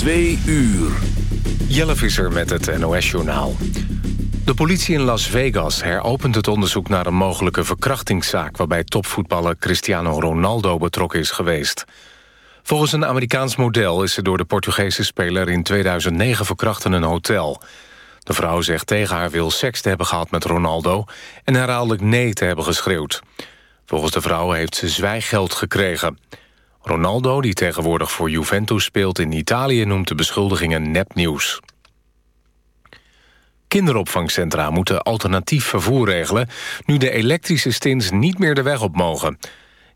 Twee uur. Jelle Visser met het NOS-journaal. De politie in Las Vegas heropent het onderzoek naar een mogelijke verkrachtingszaak... waarbij topvoetballer Cristiano Ronaldo betrokken is geweest. Volgens een Amerikaans model is ze door de Portugese speler in 2009 verkracht in een hotel. De vrouw zegt tegen haar wil seks te hebben gehad met Ronaldo... en herhaaldelijk nee te hebben geschreeuwd. Volgens de vrouw heeft ze zwijggeld gekregen... Ronaldo, die tegenwoordig voor Juventus speelt in Italië... noemt de beschuldigingen nepnieuws. Kinderopvangcentra moeten alternatief vervoer regelen... nu de elektrische stins niet meer de weg op mogen.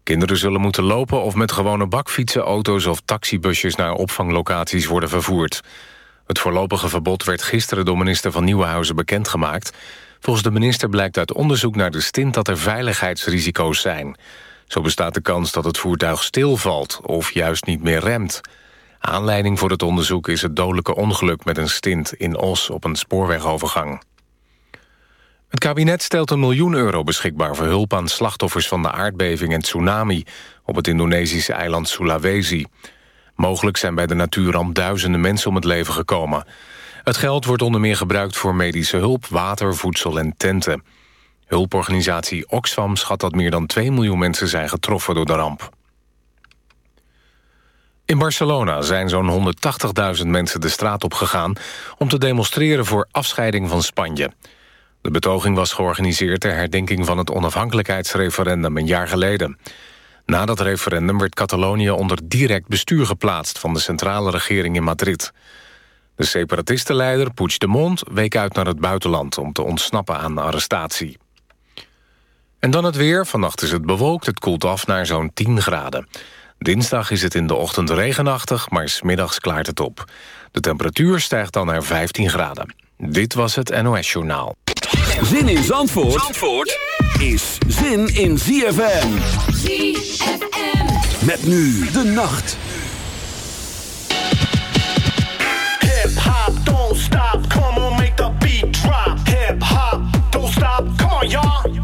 Kinderen zullen moeten lopen of met gewone bakfietsen... auto's of taxibusjes naar opvanglocaties worden vervoerd. Het voorlopige verbod werd gisteren door minister van Nieuwenhuizen bekendgemaakt. Volgens de minister blijkt uit onderzoek naar de stint... dat er veiligheidsrisico's zijn... Zo bestaat de kans dat het voertuig stilvalt of juist niet meer remt. Aanleiding voor het onderzoek is het dodelijke ongeluk met een stint in Os op een spoorwegovergang. Het kabinet stelt een miljoen euro beschikbaar voor hulp aan slachtoffers van de aardbeving en tsunami op het Indonesische eiland Sulawesi. Mogelijk zijn bij de natuurramp duizenden mensen om het leven gekomen. Het geld wordt onder meer gebruikt voor medische hulp, water, voedsel en tenten. Hulporganisatie Oxfam schat dat meer dan 2 miljoen mensen zijn getroffen door de ramp. In Barcelona zijn zo'n 180.000 mensen de straat op gegaan... om te demonstreren voor afscheiding van Spanje. De betoging was georganiseerd ter herdenking van het onafhankelijkheidsreferendum een jaar geleden. Na dat referendum werd Catalonië onder direct bestuur geplaatst... van de centrale regering in Madrid. De separatistenleider Puigdemont week uit naar het buitenland... om te ontsnappen aan arrestatie. En dan het weer. Vannacht is het bewolkt. Het koelt af naar zo'n 10 graden. Dinsdag is het in de ochtend regenachtig, maar smiddags klaart het op. De temperatuur stijgt dan naar 15 graden. Dit was het NOS Journaal. Zin in Zandvoort, Zandvoort is zin in ZFM. ZFM. Met nu de nacht. Hip hop, don't stop, come on, make the beat drop. Hip hop, don't stop, come on, y'all.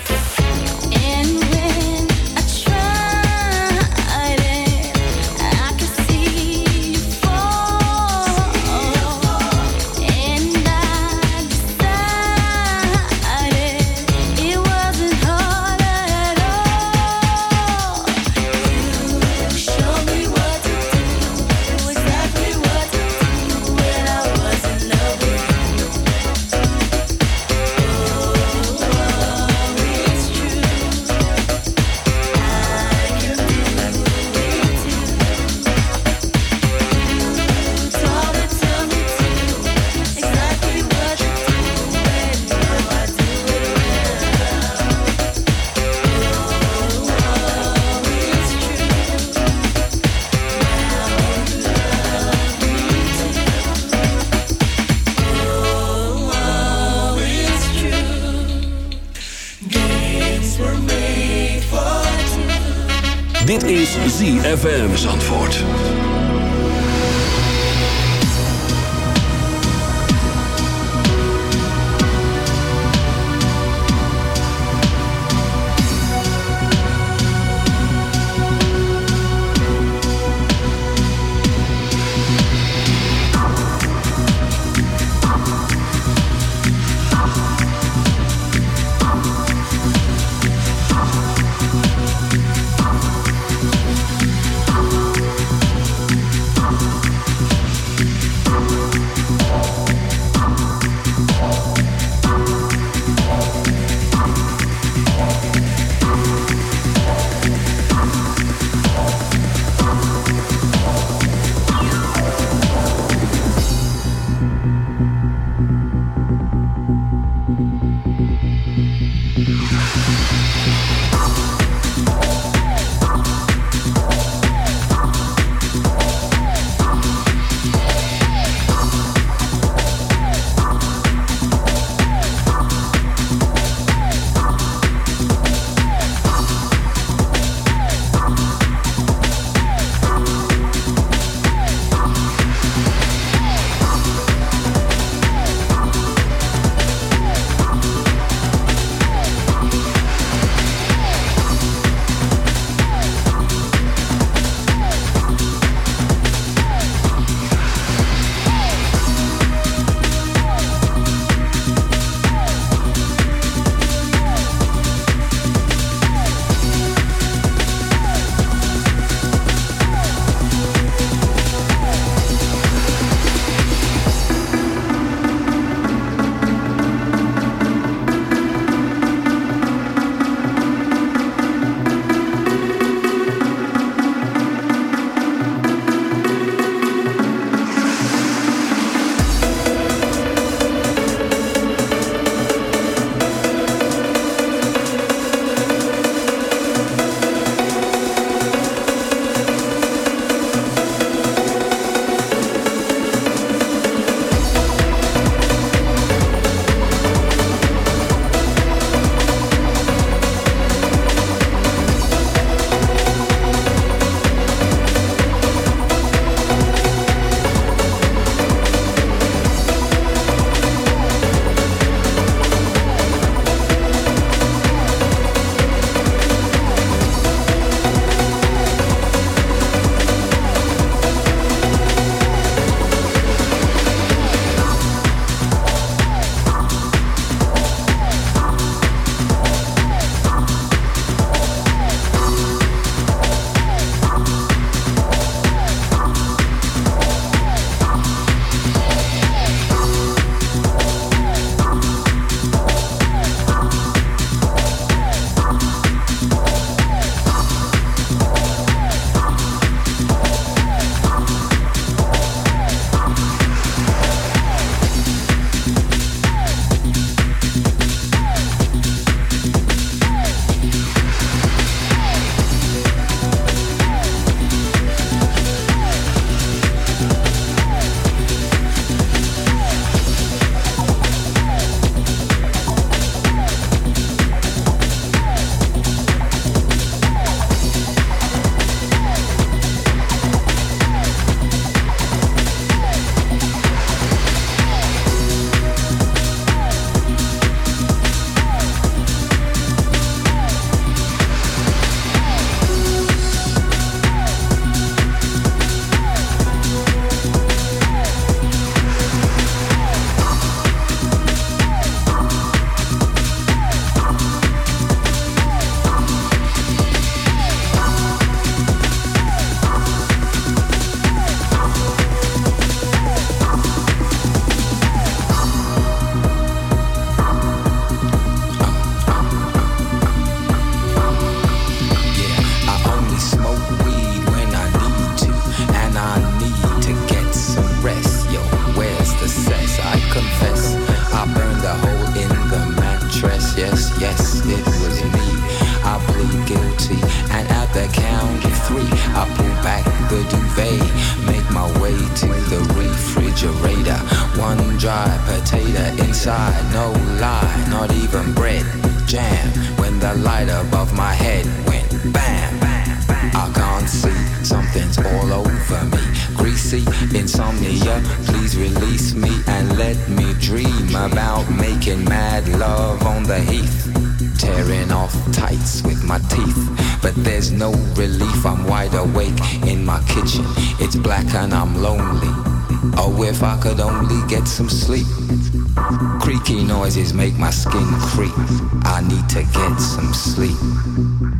ZFM Zandvoort. some sleep. Creaky noises make my skin creep. I need to get some sleep.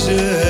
Come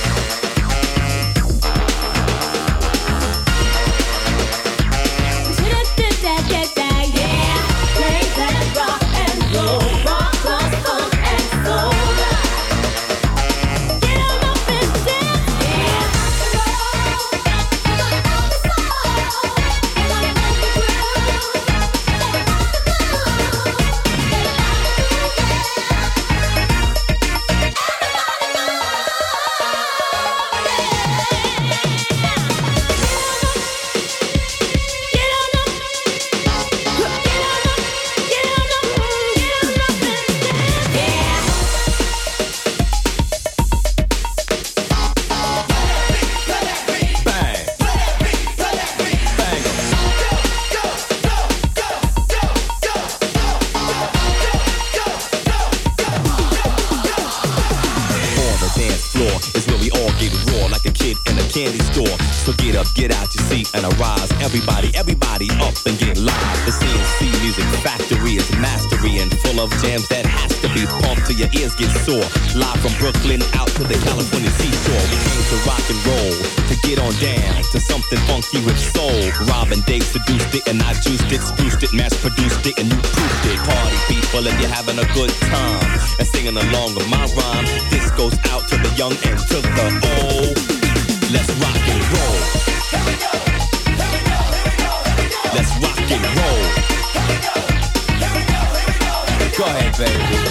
a good time and singing along with my rhyme. This goes out to the young and to the old. Let's rock and roll. Here we go. Here we go. Here we go. Let's rock and roll. Here we go. Here we go. go ahead, baby.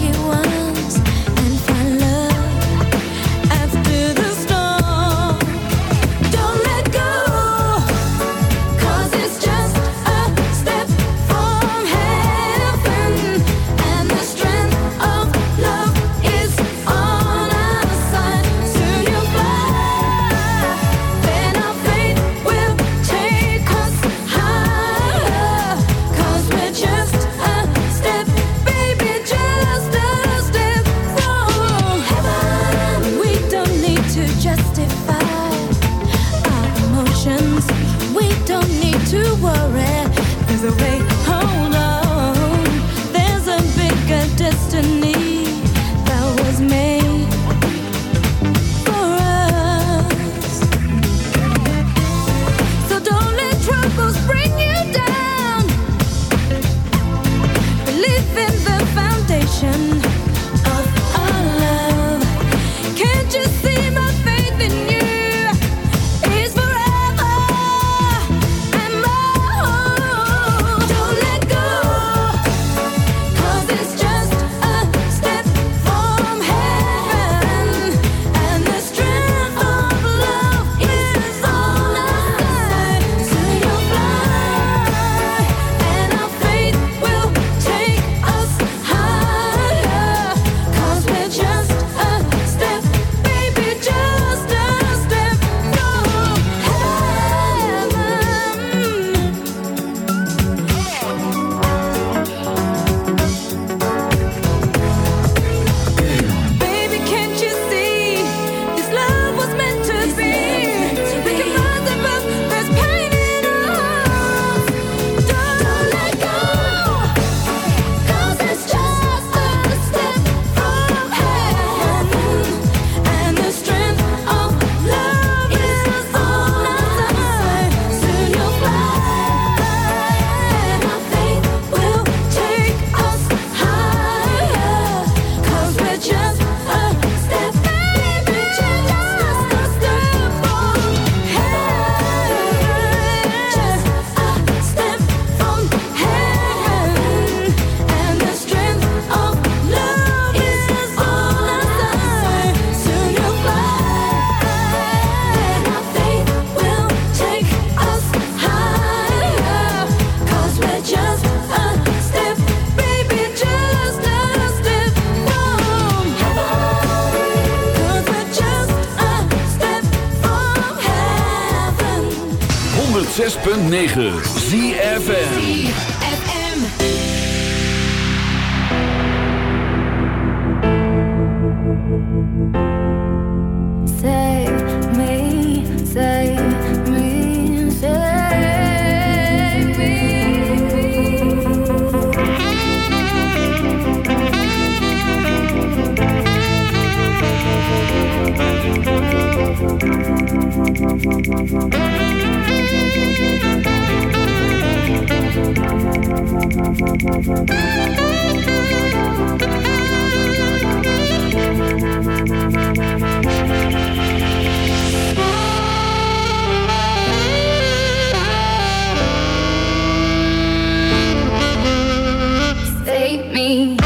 you want. sing.